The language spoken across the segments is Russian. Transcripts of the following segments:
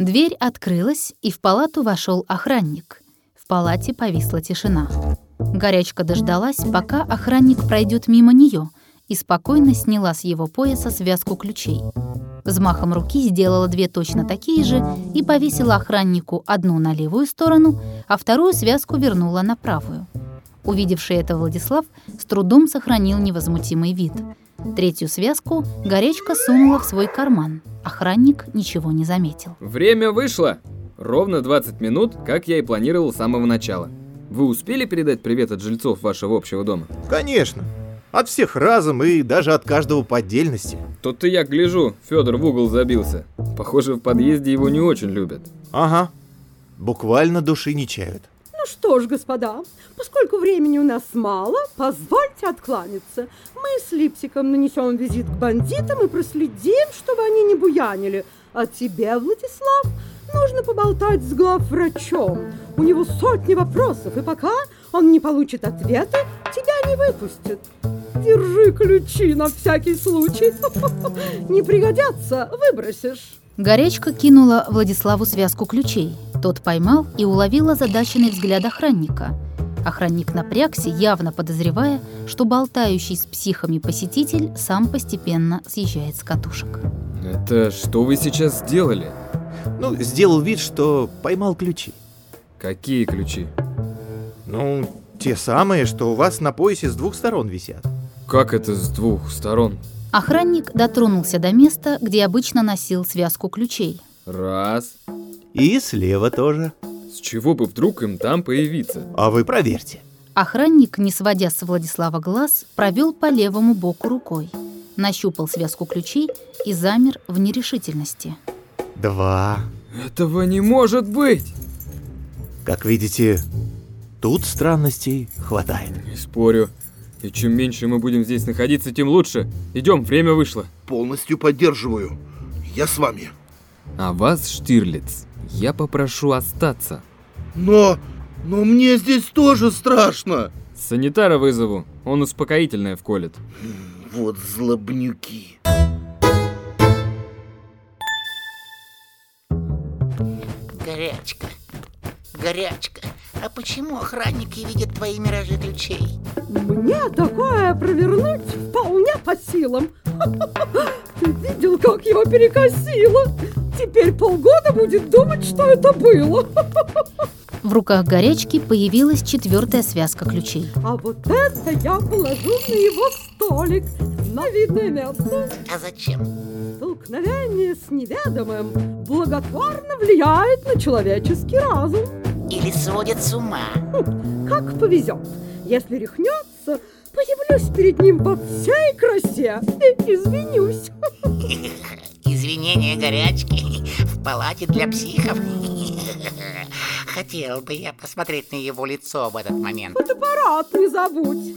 Дверь открылась, и в палату вошел охранник. В палате повисла тишина. Горячка дождалась, пока охранник пройдет мимо нее, и спокойно сняла с его пояса связку ключей. Взмахом руки сделала две точно такие же и повесила охраннику одну на левую сторону, а вторую связку вернула на правую. Увидевший это Владислав с трудом сохранил невозмутимый вид. Третью связку Горечка сунула в свой карман. Охранник ничего не заметил. Время вышло! Ровно 20 минут, как я и планировал с самого начала. Вы успели передать привет от жильцов вашего общего дома? Конечно. От всех разом и даже от каждого по отдельности. Тут-то я гляжу, Федор в угол забился. Похоже, в подъезде его не очень любят. Ага. Буквально души не чают. Ну что ж, господа, поскольку времени у нас мало, позвольте откланяться. Мы с Липсиком нанесем визит к бандитам и проследим, чтобы они не буянили. А тебе, Владислав, нужно поболтать с главврачом. У него сотни вопросов, и пока он не получит ответа, тебя не выпустят. Держи ключи на всякий случай. Не пригодятся, выбросишь. Горячка кинула Владиславу связку ключей. Тот поймал и уловил озадаченный взгляд охранника. Охранник напрягся, явно подозревая, что болтающий с психами посетитель сам постепенно съезжает с катушек. Это что вы сейчас сделали? Ну, сделал вид, что поймал ключи. Какие ключи? Ну, те самые, что у вас на поясе с двух сторон висят. Как это с двух сторон? Охранник дотронулся до места, где обычно носил связку ключей. Раз. И слева тоже. С чего бы вдруг им там появиться? А вы проверьте. Охранник, не сводя с Владислава глаз, провел по левому боку рукой, нащупал связку ключей и замер в нерешительности. Два. Этого не может быть! Как видите, тут странностей хватает. Не спорю. И чем меньше мы будем здесь находиться, тем лучше. Идем, время вышло. Полностью поддерживаю. Я с вами. А вас, Штирлиц, я попрошу остаться. Но... но мне здесь тоже страшно. Санитара вызову, он успокоительное вколет. Вот злобнюки. Горячка. Горячка. А почему охранники видят твои миражи ключей? Мне такое провернуть вполне по силам. Ты видел, как его перекосило? Теперь полгода будет думать, что это было. В руках горячки появилась четвертая связка ключей. А вот это я положу на его столик. На видное место. А зачем? Столкновение с неведомым благотворно влияет на человеческий разум. Или сводит с ума? Как повезет. Если рехнется, появлюсь перед ним во всей красе и извинюсь. Извинения горячки в палате для психов. Хотел бы я посмотреть на его лицо в этот момент. Фотоаппарат не забудь.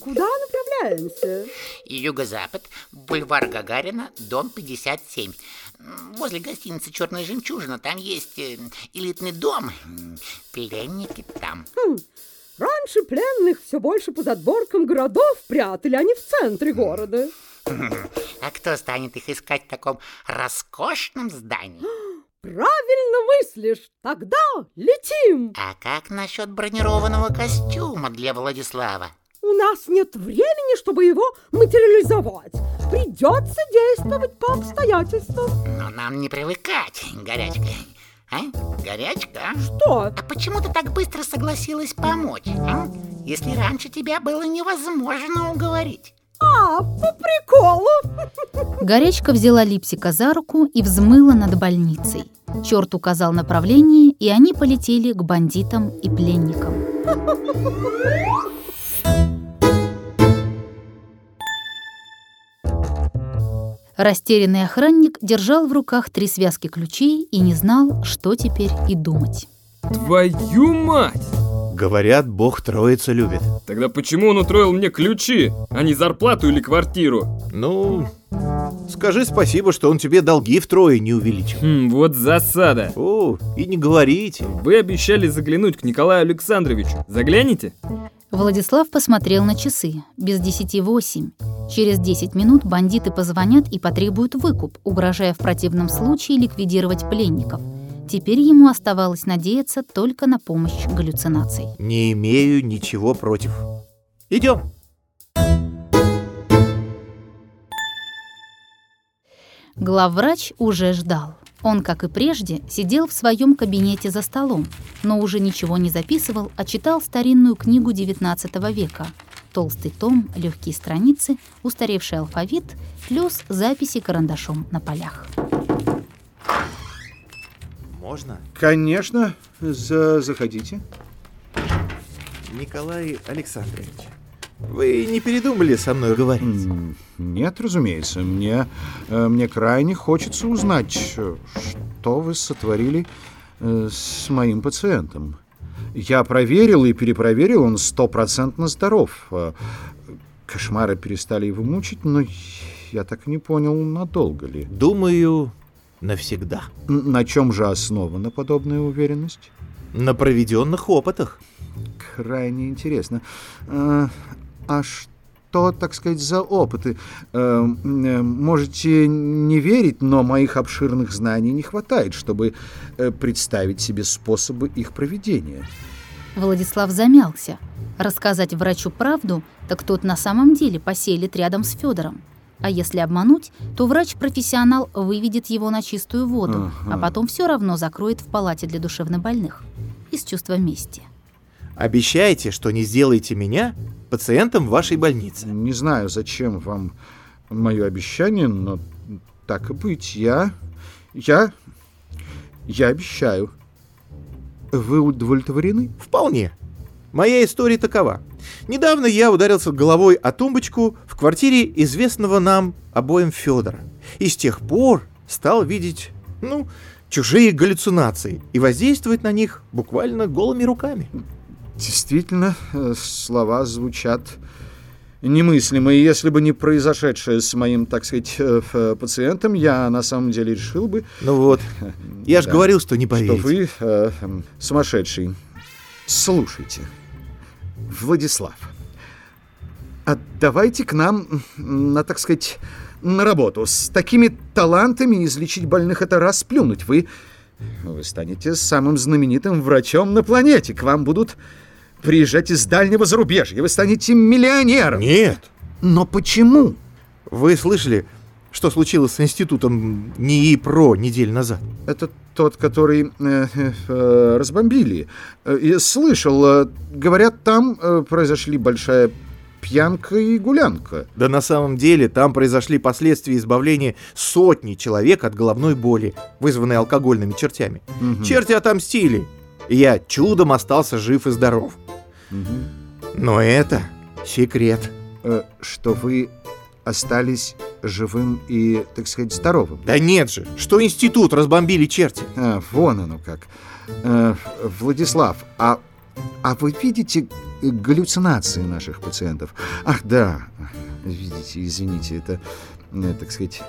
Куда направляемся? Юго-запад, бульвар Гагарина, дом 57. М, Возле гостиницы «Черная жемчужина» там есть э, элитный дом. Пленники там. Хм, раньше пленных все больше по задборкам городов прятали, а не в центре города. А кто станет их искать в таком роскошном здании? Правильно мыслишь. Тогда летим. А как насчет бронированного костюма для Владислава? У нас нет времени, чтобы его материализовать. Придется действовать по обстоятельствам. Но нам не привыкать, горячка. А? Горячка? Что? А почему ты так быстро согласилась помочь? а? Если раньше тебя было невозможно уговорить. А, по приколу. Горячка взяла Липсика за руку и взмыла над больницей. Черт указал направление, и они полетели к бандитам и пленникам. Растерянный охранник держал в руках три связки ключей и не знал, что теперь и думать. Твою мать! Говорят, бог троица любит. Тогда почему он утроил мне ключи, а не зарплату или квартиру? Ну, скажи спасибо, что он тебе долги втрое не увеличил. Хм, вот засада. О, и не говорите. Вы обещали заглянуть к Николаю Александровичу. Загляните? Владислав посмотрел на часы. Без десяти восемь. Через 10 минут бандиты позвонят и потребуют выкуп, угрожая в противном случае ликвидировать пленников. Теперь ему оставалось надеяться только на помощь галлюцинаций. Не имею ничего против. Идем. Главврач уже ждал. Он, как и прежде, сидел в своем кабинете за столом, но уже ничего не записывал, а читал старинную книгу XIX века. Толстый том, легкие страницы, устаревший алфавит, плюс записи карандашом на полях. Можно? Конечно, за заходите. Николай Александрович, вы не передумали со мной говорить? Нет, разумеется, мне, э, мне крайне хочется узнать, что вы сотворили э, с моим пациентом. Я проверил и перепроверил, он стопроцентно здоров. Э, Кошмары перестали его мучить, но я так и не понял, надолго ли. Думаю, навсегда. На чем же основана подобная уверенность? На проведенных опытах. Крайне интересно. Э, А что, так сказать, за опыты? Э, э, Можете не верить, но моих обширных знаний не хватает, чтобы представить себе способы их проведения. Владислав замялся. Рассказать врачу правду, так тот на самом деле поселит рядом с Федором. А если обмануть, то врач-профессионал выведет его на чистую воду, Ага. а потом все равно закроет в палате для душевнобольных. Из чувства мести. Обещайте, что не сделаете меня пациентом вашей больницы. Не знаю, зачем вам мое обещание, но так и быть. Я... Я... Я обещаю. Вы удовлетворены? Вполне. Моя история такова. Недавно я ударился головой о тумбочку в квартире известного нам обоим Федора. И с тех пор стал видеть, ну, чужие галлюцинации и воздействовать на них буквально голыми руками. Действительно, э, слова звучат немыслимо. И если бы не произошедшее с моим, так сказать, э, э, пациентом, я на самом деле решил бы, Ну вот, я же Да. говорил, что не что поверите. вы э, сумасшедший. Слушайте, Владислав, а давайте к нам на, так сказать, на работу. С такими талантами излечить больных — это расплюнуть. Вы, вы станете самым знаменитым врачом на планете. К вам будут приезжать из дальнего зарубежья. Вы станете миллионером. Нет. Но почему? Вы слышали, что случилось с институтом НИИ-ПРО неделю назад? Это тот, который э, э, разбомбили. Э, и слышал, э, говорят, там э, произошли большая пьянка и гулянка. Да на самом деле там произошли последствия избавления сотни человек от головной боли, вызванной алкогольными чертями. Мгм. Черти отомстили, и я чудом остался жив и здоров. Мгм. Но это секрет. Э, что вы остались живым и, так сказать, здоровым. Да нет же, что институт разбомбили черти. А, вон оно как. Э, Владислав, а, а вы видите галлюцинации наших пациентов? Ах, да, видите, извините, это, э, так сказать,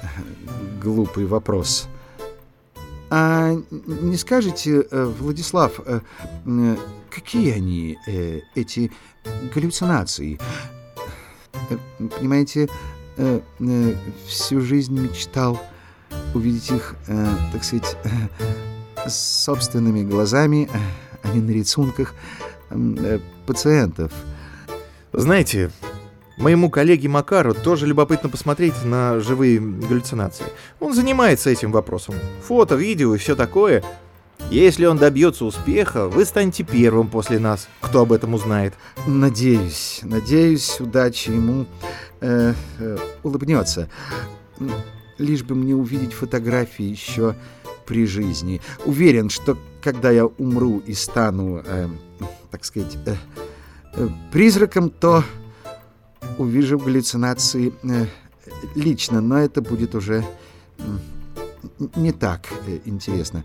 глупый вопрос. А не скажете, э, Владислав, какие они, эти галлюцинации? Понимаете, э, э, всю жизнь мечтал увидеть их, э, так сказать, э, собственными глазами, а не на рисунках э, пациентов. Знаете, моему коллеге Макару тоже любопытно посмотреть на живые галлюцинации. Он занимается этим вопросом. Фото, видео и все такое. Если он добьется успеха, вы станете первым после нас, кто об этом узнает. Надеюсь, надеюсь, удача ему э, э, улыбнется. Лишь бы мне увидеть фотографии еще при жизни. Уверен, что когда я умру и стану, э, так сказать, э, э, призраком, то увижу галлюцинации э, лично, но это будет уже не так э, интересно.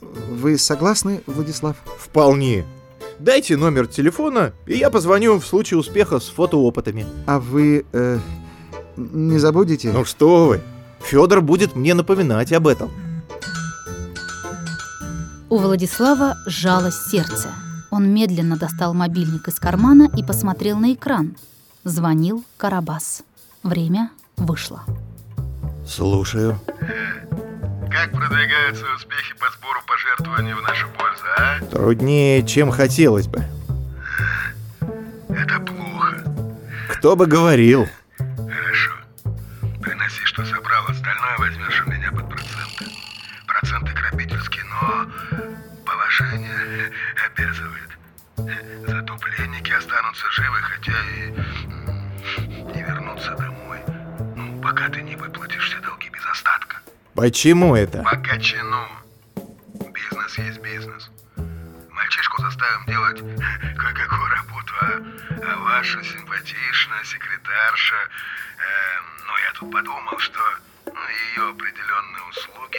Вы согласны, Владислав? Вполне. Дайте номер телефона, и я позвоню в случае успеха с фотоопытами. А вы э, не забудете? Ну что вы, Федор будет мне напоминать об этом. У Владислава сжалось сердце. Он медленно достал мобильник из кармана и посмотрел на экран. Звонил Карабас. Время вышло. Слушаю. Как продвигаются успехи по сбору пожертвований в нашу пользу, а? Труднее, чем хотелось бы. Это плохо. Кто бы говорил. Почему это? По качану. Бизнес есть бизнес. Мальчишку заставим делать кое-какую работу, а, а ваша симпатичная секретарша... э, ну, я тут подумал, что ее определенные услуги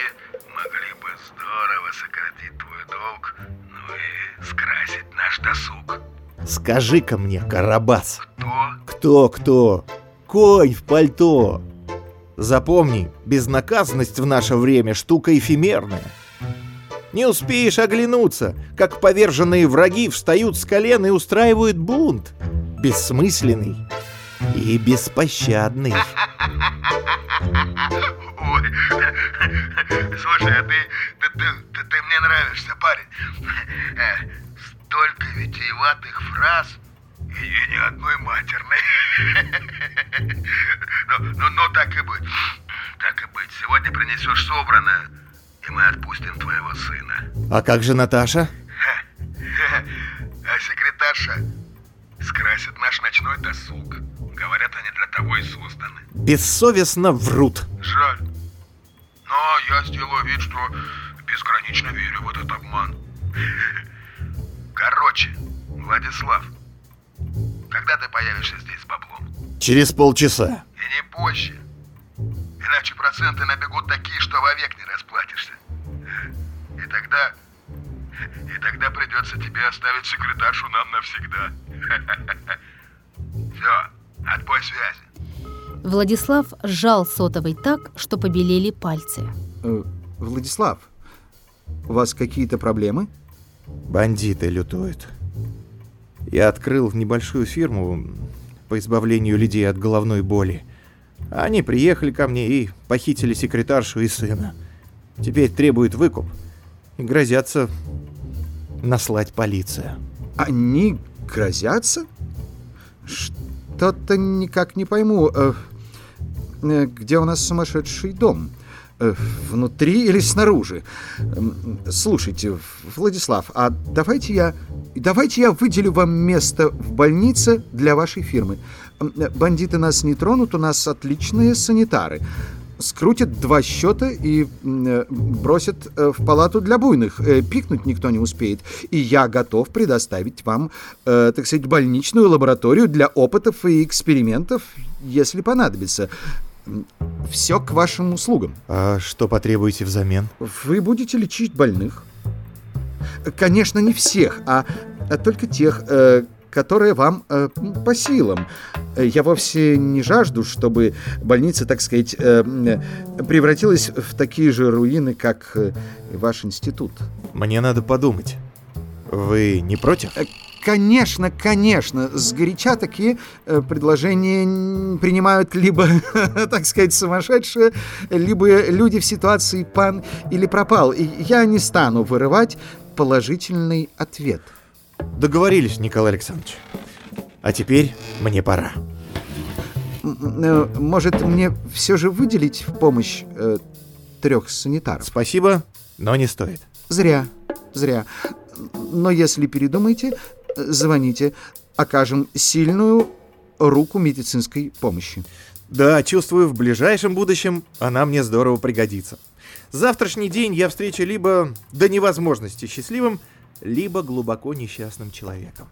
могли бы здорово сократить твой долг, ну и скрасить наш досуг. Скажи-ка мне, Карабас. Кто? Кто-кто? Конь в пальто. Запомни, безнаказанность в наше время штука эфемерная. Не успеешь оглянуться, как поверженные враги встают с колен и устраивают бунт. Бессмысленный и беспощадный. Ой, слушай, а ты, ты, ты, ты, ты мне нравишься, парень. Э, Столько витиеватых фраз и, ни одной матерной. Ну, ну, ну, так и быть. Так и быть. Сегодня принесешь собранное, и мы отпустим твоего сына. А как же Наташа? А секретарша скрасит наш ночной досуг. Говорят, они для того и созданы. Бессовестно врут. Жаль. Но я сделаю вид, что безгранично верю в этот обман. Короче, Владислав, когда ты появишься здесь с баблом? Через полчаса. И не позже. Иначе проценты набегут такие, что вовек не расплатишься. И тогда... И тогда придется тебе оставить секретаршу нам навсегда. Все, отбой связи. Владислав сжал сотовый так, что побелели пальцы. Э, Владислав, у вас какие-то проблемы? Бандиты лютуют. Я открыл небольшую фирму по избавлению людей от головной боли. Они приехали ко мне и похитили секретаршу и сына. Теперь требуют выкуп и грозятся наслать полицию. Они грозятся? Что-то никак не пойму. Э, э, Где у нас сумасшедший дом? Э, Внутри или снаружи? Эм, Слушайте, Владислав, а давайте я, давайте я выделю вам место в больнице для вашей фирмы. М, э, Бандиты нас не тронут, у нас отличные санитары. Скрутят два счета и э, бросят э, в палату для буйных. Пикнуть никто не успеет. И я готов предоставить вам, так сказать, больничную лабораторию для опытов и экспериментов, если понадобится. Все к вашим услугам. А что потребуете взамен? Вы будете лечить больных. Конечно, не всех, а, а только тех, э, которые вам э, по силам. Я вовсе не жажду, чтобы больница, так сказать, э, превратилась в такие же руины, как ваш институт. Мне надо подумать. Вы не против? Конечно, конечно, сгоряча такие э, предложения принимают либо, так сказать, сумасшедшие, либо люди в ситуации пан или пропал. И я не стану вырывать положительный ответ. Договорились, Николай Александрович. А теперь мне пора. Э, Может, мне все же выделить в помощь э, трех санитаров? Спасибо, но не стоит. Зря, зря. Но если передумаете, звоните. Окажем сильную руку медицинской помощи. Да, чувствую, в ближайшем будущем она мне здорово пригодится. Завтрашний день я встречу либо до невозможности счастливым, либо глубоко несчастным человеком.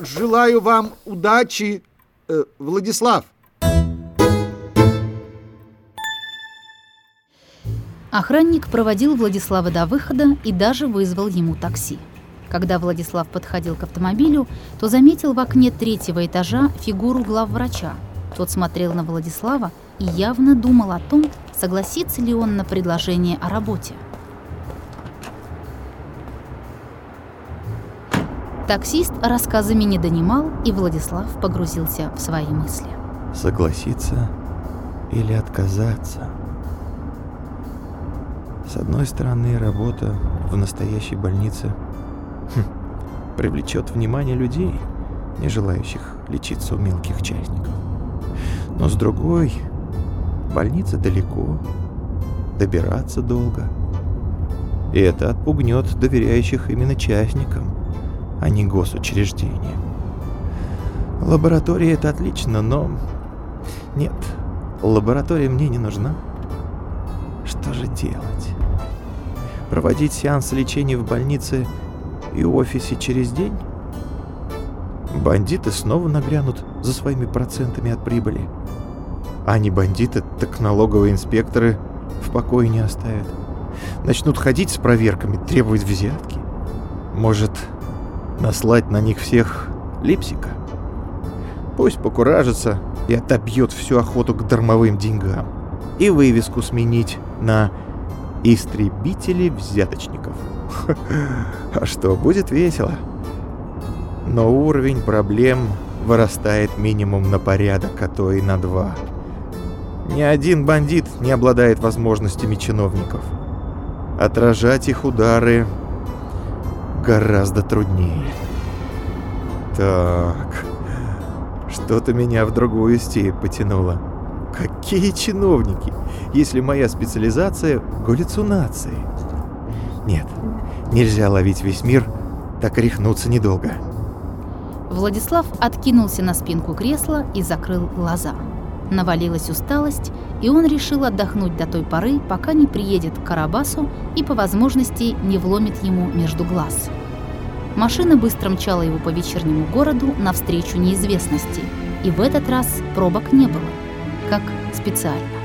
Желаю вам удачи, э, Владислав. Охранник проводил Владислава до выхода и даже вызвал ему такси. Когда Владислав подходил к автомобилю, то заметил в окне третьего этажа фигуру главврача. Тот смотрел на Владислава и явно думал о том, согласится ли он на предложение о работе. Таксист рассказами не донимал, и Владислав погрузился в свои мысли. Согласиться или отказаться? С одной стороны, работа в настоящей больнице хм, привлечет внимание людей, не желающих лечиться у мелких частников. Но с другой, больница далеко, добираться долго. И это отпугнет доверяющих именно частникам, а не госучреждениям. Лаборатория это отлично, но... Нет, лаборатория мне не нужна. Что же делать? Проводить сеанс лечения в больнице и офисе через день? Бандиты снова нагрянут за своими процентами от прибыли. А не бандиты, так налоговые инспекторы в покое не оставят. Начнут ходить с проверками, требовать взятки. Может, наслать на них всех липсика? Пусть покуражится и отобьет всю охоту к дармовым деньгам. И вывеску сменить на «Истребители взяточников». А что, будет весело. Но уровень проблем вырастает минимум на порядок, а то и на два. Ни один бандит не обладает возможностями чиновников. Отражать их удары гораздо труднее. Так, что-то меня в другую степь потянуло. Какие чиновники, если моя специализация — галлюцинации? Нет, нельзя ловить весь мир, так рехнуться недолго. Владислав откинулся на спинку кресла и закрыл глаза. Навалилась усталость, и он решил отдохнуть до той поры, пока не приедет к Карабасу и по возможности не вломит ему между глаз. Машина быстро мчала его по вечернему городу навстречу неизвестности, и в этот раз пробок не было, как специально.